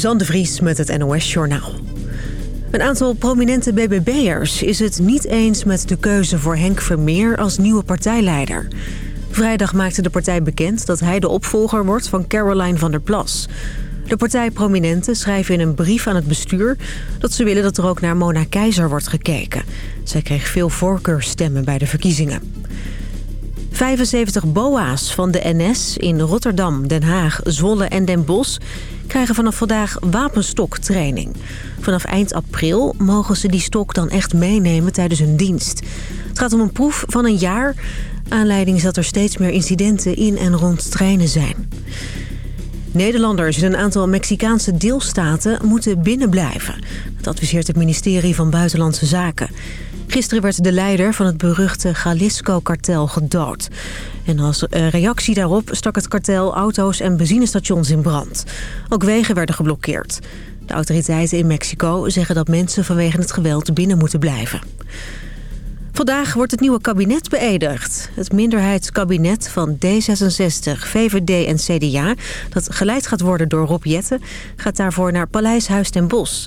Suzanne Vries met het NOS Journaal. Een aantal prominente BBB'ers is het niet eens met de keuze voor Henk Vermeer als nieuwe partijleider. Vrijdag maakte de partij bekend dat hij de opvolger wordt van Caroline van der Plas. De partijprominenten schrijven in een brief aan het bestuur... dat ze willen dat er ook naar Mona Keizer wordt gekeken. Zij kreeg veel voorkeurstemmen bij de verkiezingen. 75 BOA's van de NS in Rotterdam, Den Haag, Zwolle en Den Bosch... krijgen vanaf vandaag wapenstoktraining. Vanaf eind april mogen ze die stok dan echt meenemen tijdens hun dienst. Het gaat om een proef van een jaar. Aanleiding is dat er steeds meer incidenten in en rond treinen zijn. Nederlanders in een aantal Mexicaanse deelstaten moeten binnenblijven. Dat adviseert het ministerie van Buitenlandse Zaken. Gisteren werd de leider van het beruchte Jalisco-kartel gedood. En als reactie daarop stak het kartel auto's en benzinestations in brand. Ook wegen werden geblokkeerd. De autoriteiten in Mexico zeggen dat mensen vanwege het geweld binnen moeten blijven. Vandaag wordt het nieuwe kabinet beëdigd. Het minderheidskabinet van D66, VVD en CDA... dat geleid gaat worden door Rob Jetten... gaat daarvoor naar Paleis Huis ten Bosch.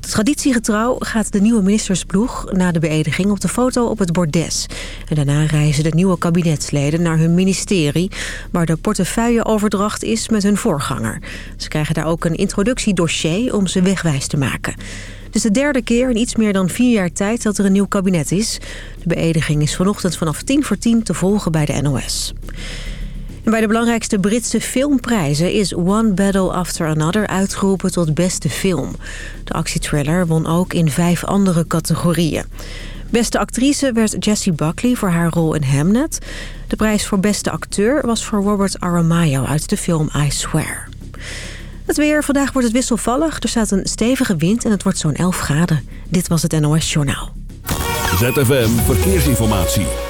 Traditiegetrouw gaat de nieuwe ministersploeg na de beëdiging op de foto op het bordes. En daarna reizen de nieuwe kabinetsleden naar hun ministerie... waar de portefeuilleoverdracht is met hun voorganger. Ze krijgen daar ook een introductiedossier om ze wegwijs te maken. Het is de derde keer in iets meer dan vier jaar tijd dat er een nieuw kabinet is. De beëdiging is vanochtend vanaf tien voor tien te volgen bij de NOS. Bij de belangrijkste Britse filmprijzen is One Battle After Another uitgeroepen tot beste film. De actietrailer won ook in vijf andere categorieën. Beste actrice werd Jessie Buckley voor haar rol in Hamnet. De prijs voor beste acteur was voor Robert Aramayo uit de film I Swear. Het weer. Vandaag wordt het wisselvallig. Er staat een stevige wind en het wordt zo'n 11 graden. Dit was het NOS Journaal. ZFM Verkeersinformatie.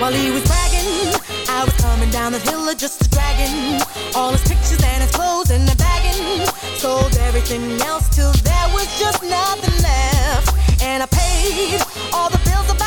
While he was bragging, I was coming down the hill just a dragon. All his pictures and his clothes and the bagging. Sold everything else till there was just nothing left. And I paid all the bills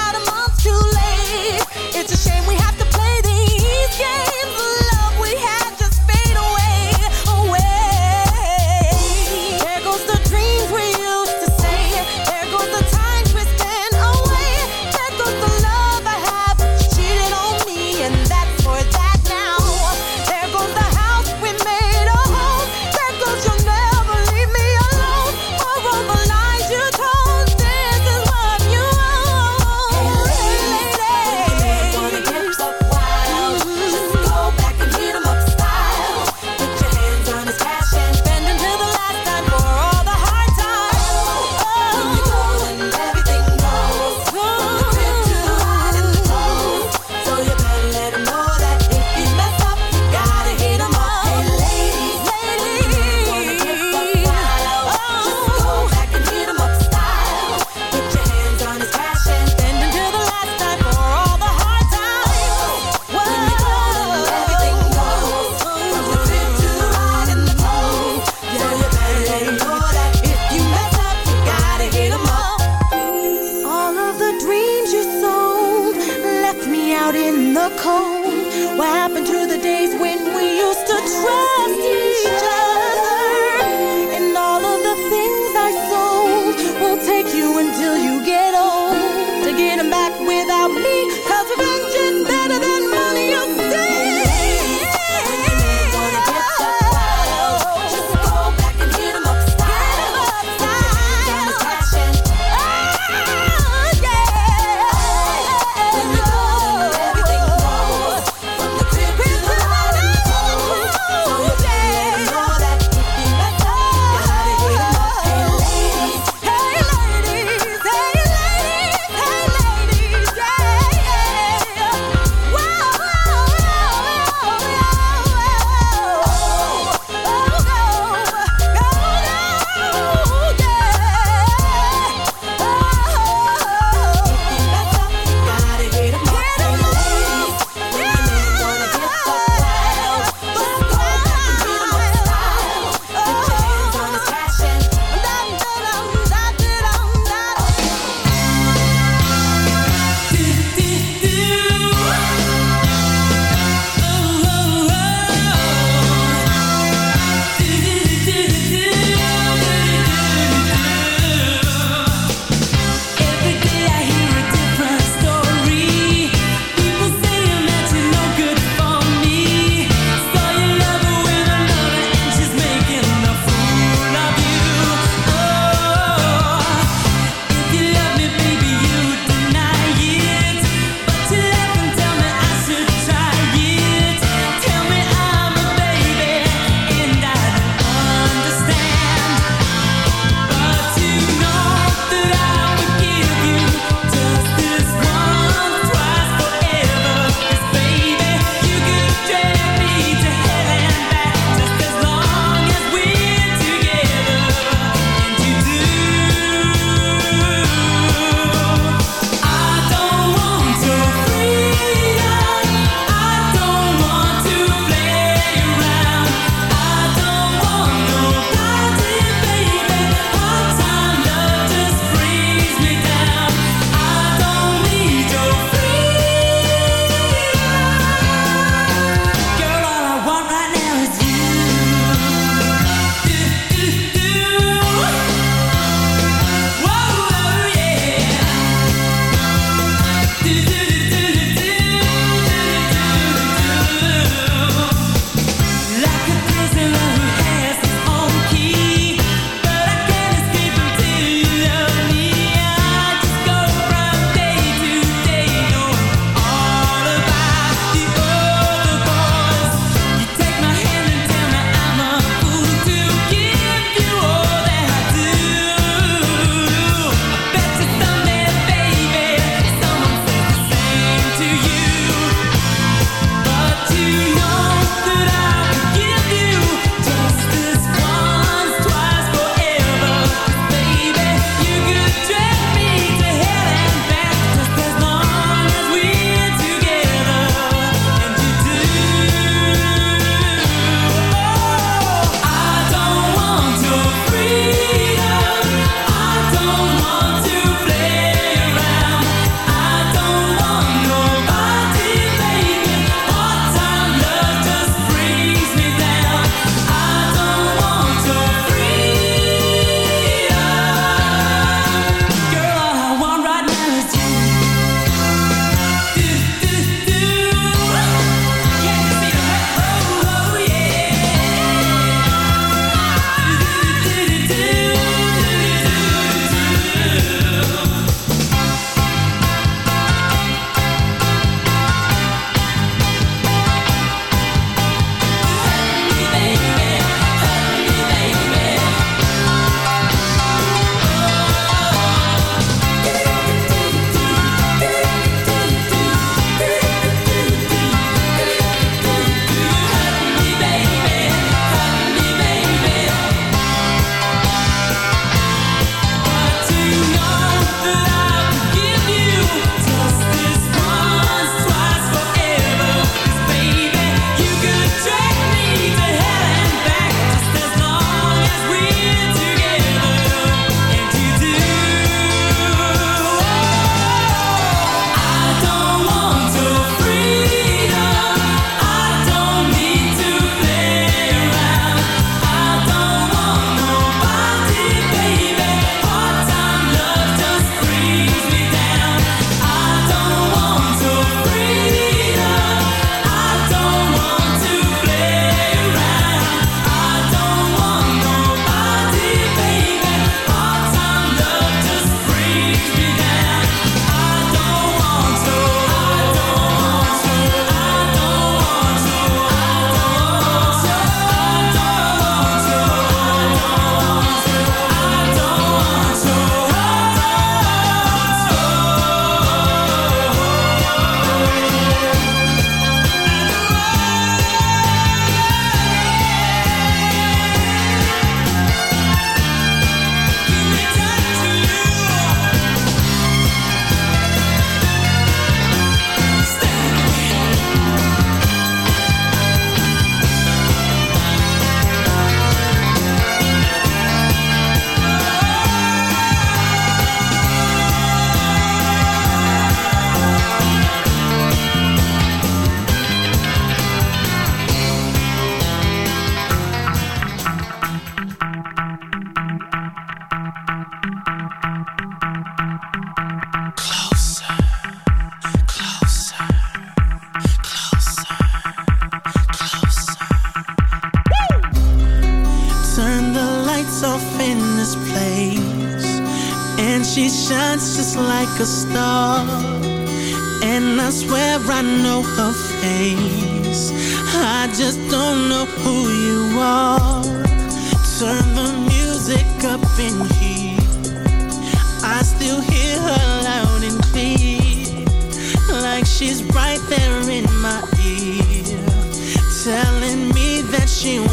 she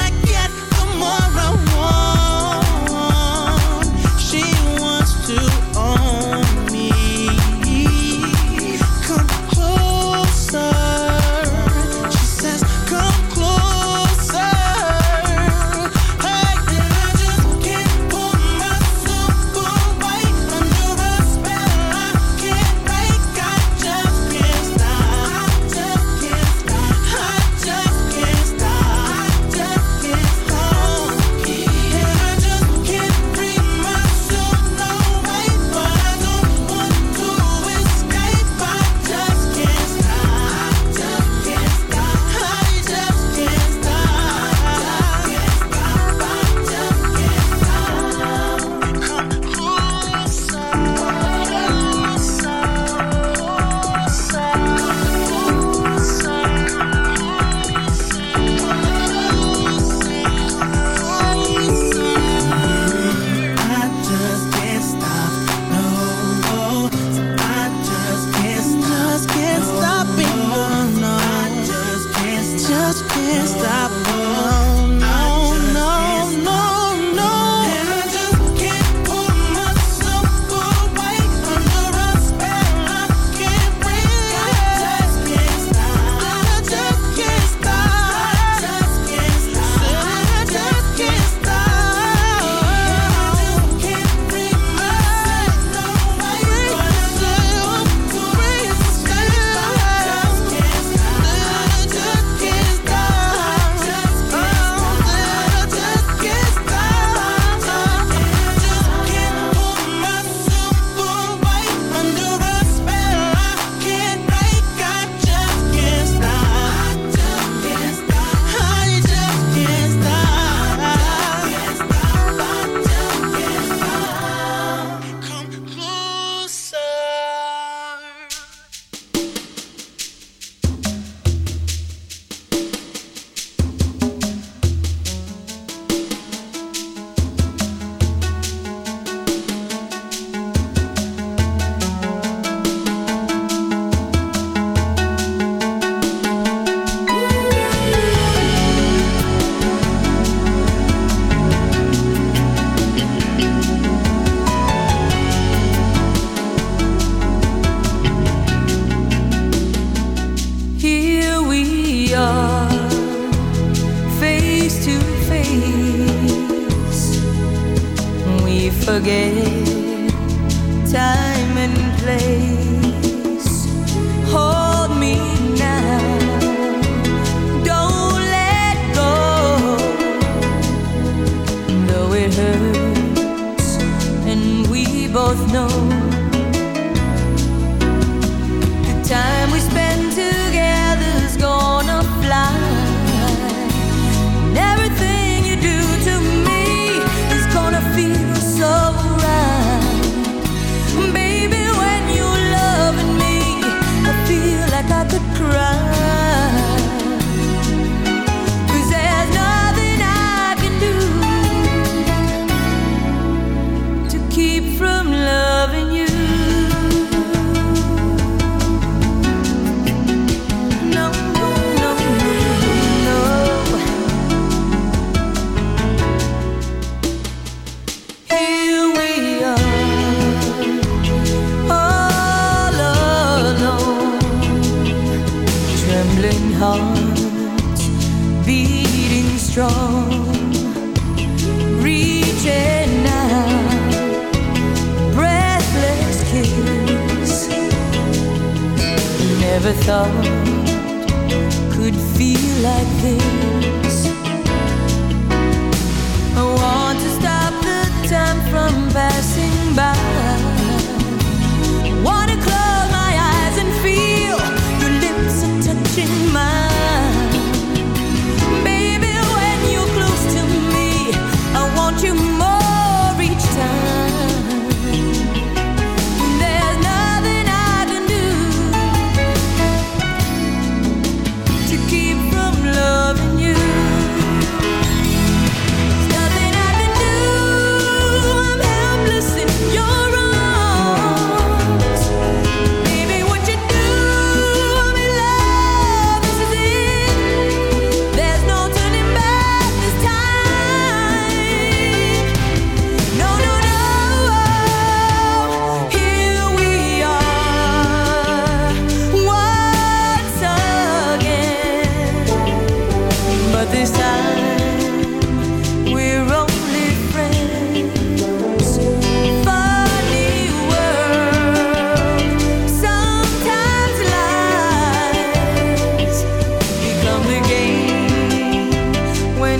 I keep from loving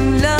love.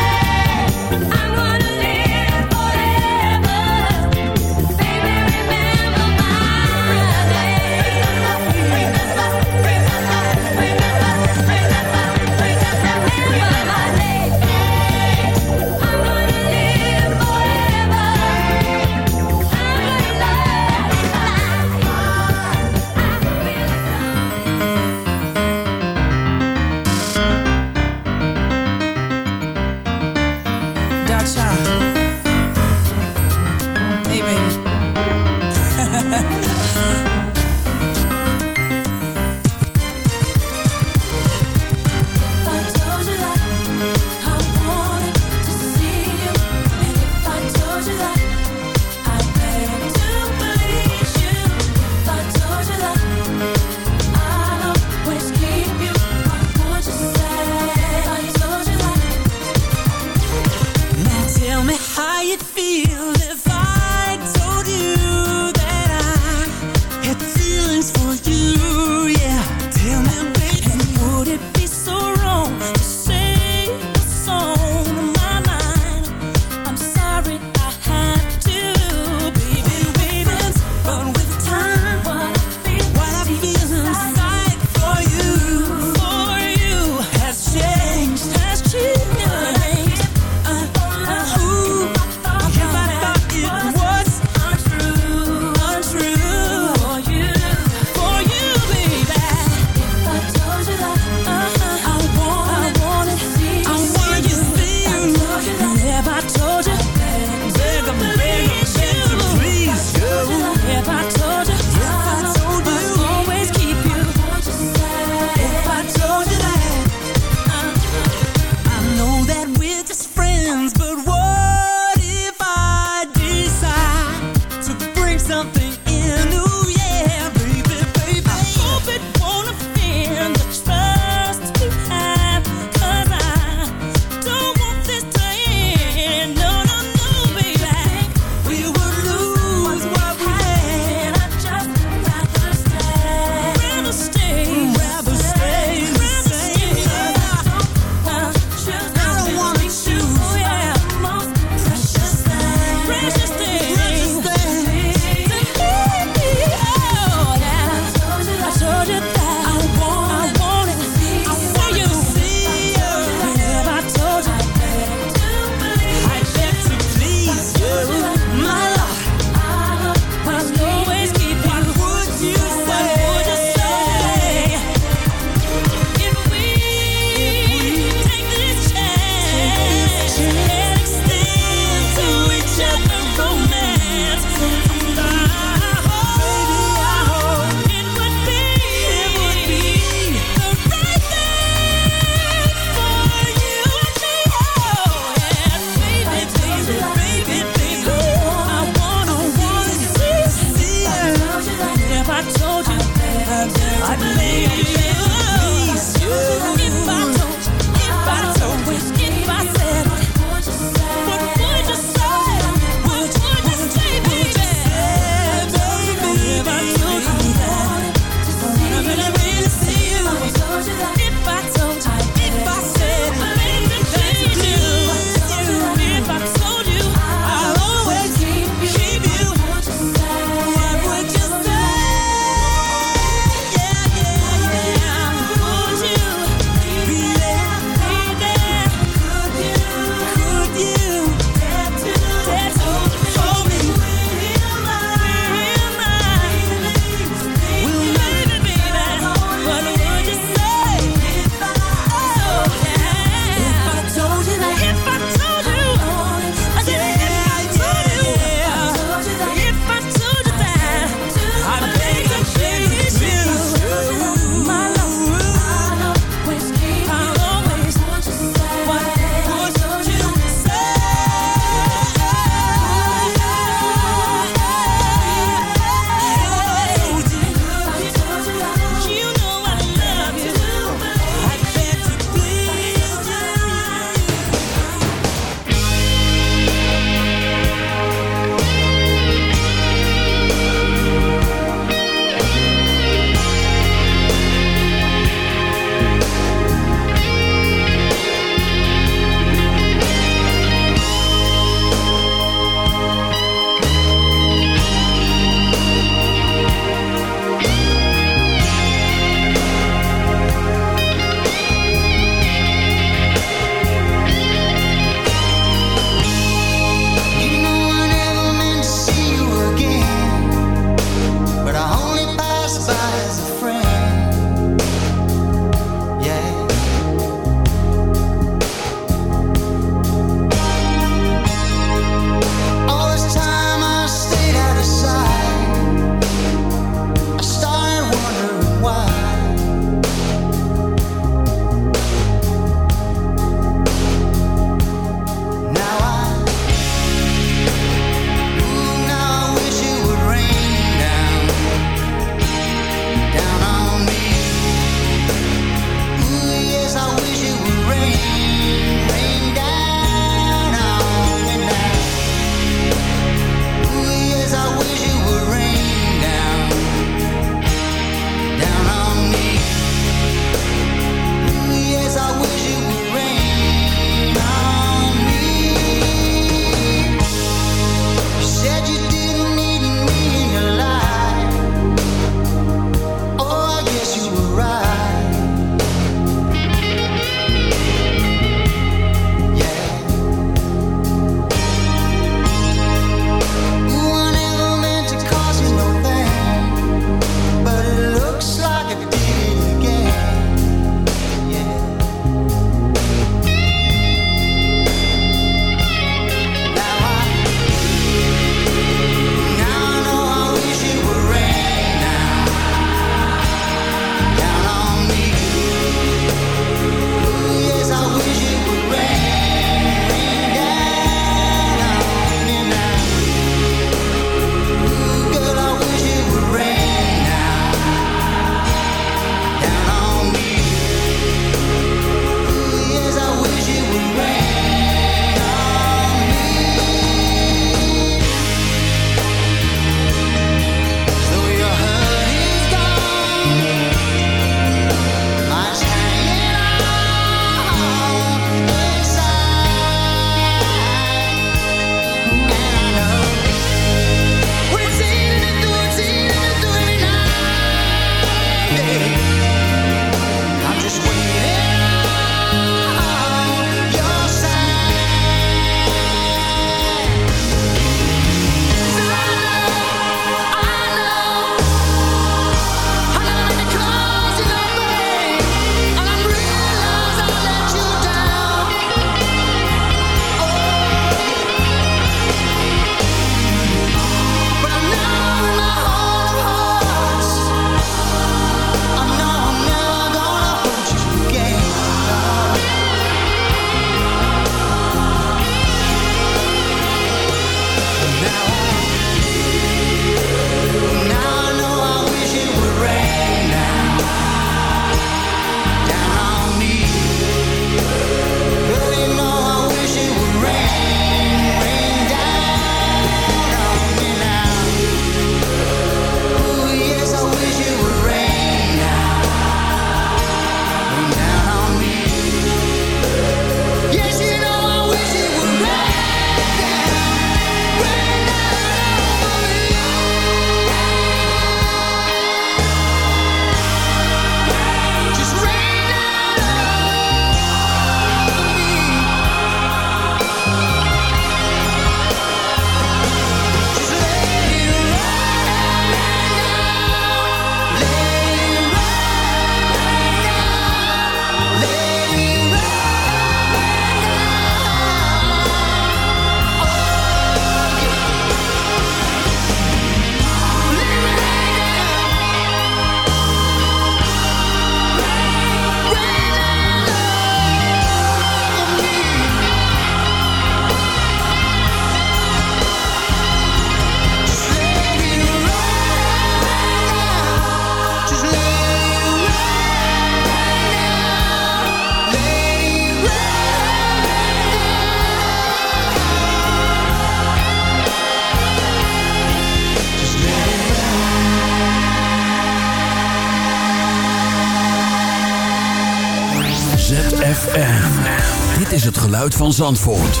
Van Zandvoort.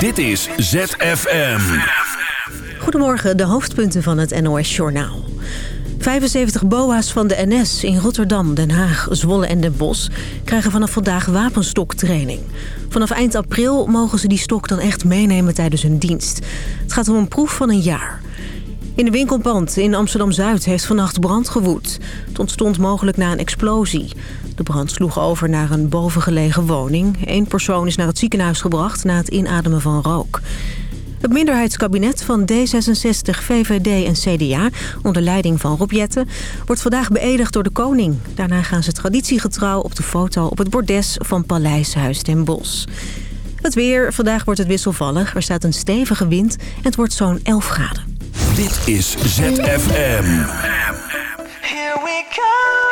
Dit is ZFM. Goedemorgen, de hoofdpunten van het NOS-journaal. 75 boa's van de NS in Rotterdam, Den Haag, Zwolle en Den Bosch... krijgen vanaf vandaag wapenstoktraining. Vanaf eind april mogen ze die stok dan echt meenemen tijdens hun dienst. Het gaat om een proef van een jaar. In de winkelpand in Amsterdam-Zuid heeft vannacht brand gewoed. Het ontstond mogelijk na een explosie. De brand sloeg over naar een bovengelegen woning. Eén persoon is naar het ziekenhuis gebracht na het inademen van rook. Het minderheidskabinet van D66, VVD en CDA, onder leiding van Rob Jetten, wordt vandaag beëdigd door de koning. Daarna gaan ze traditiegetrouw op de foto op het bordes van Paleishuis ten Bosch. Het weer, vandaag wordt het wisselvallig. Er staat een stevige wind en het wordt zo'n 11 graden. Dit is ZFM. Here we. Come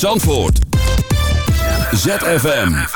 Zandvoort. ZFM.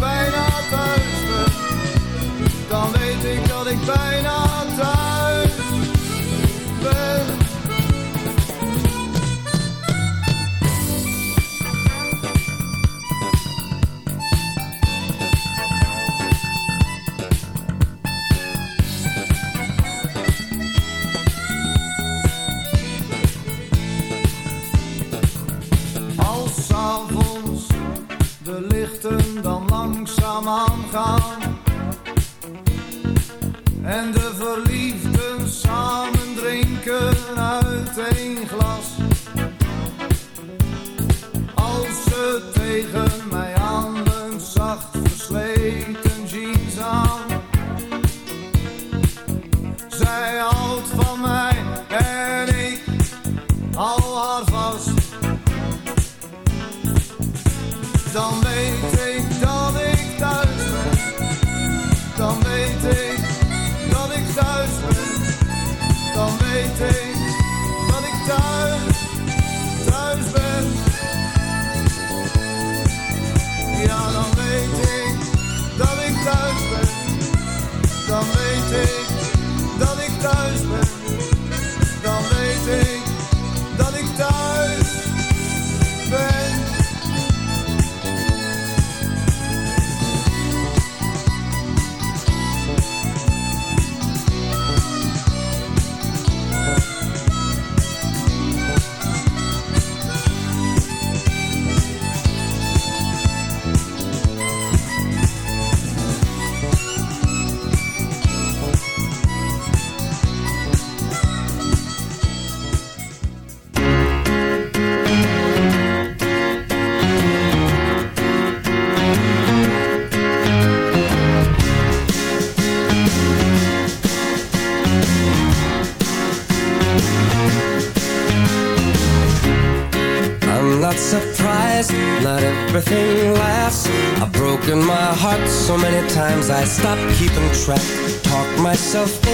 despite I stop keeping track, Talk myself in.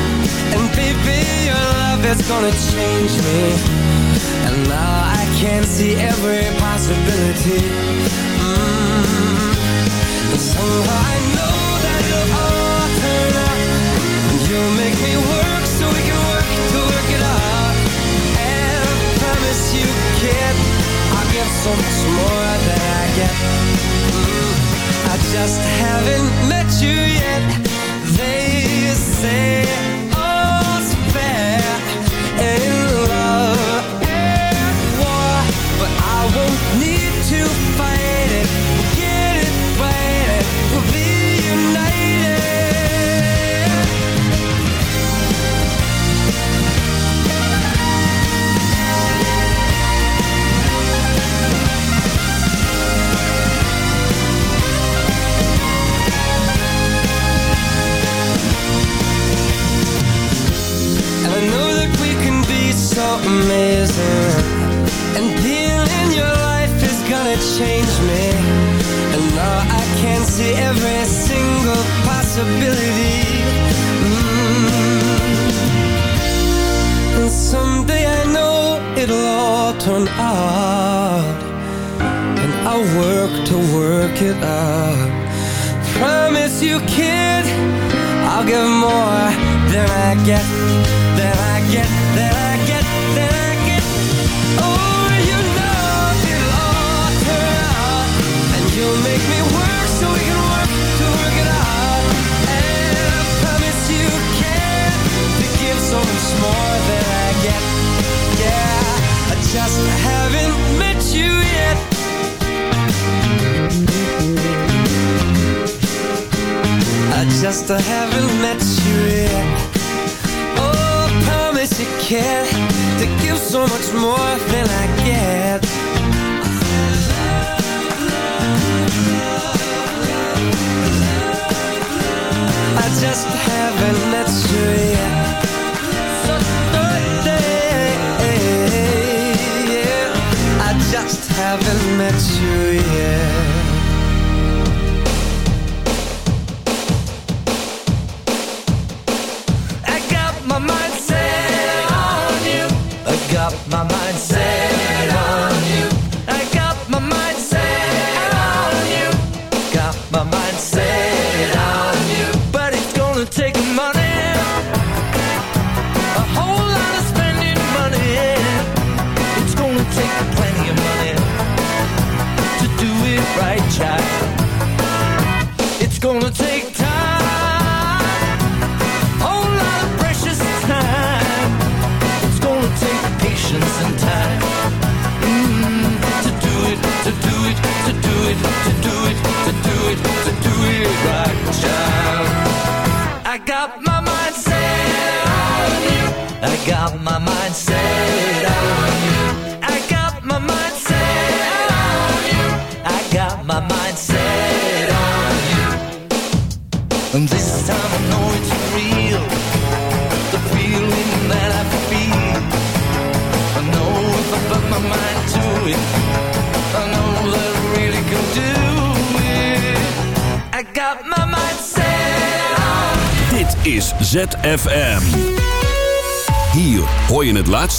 And baby, your love is gonna change me And now I can see every possibility mm -hmm. And somehow I know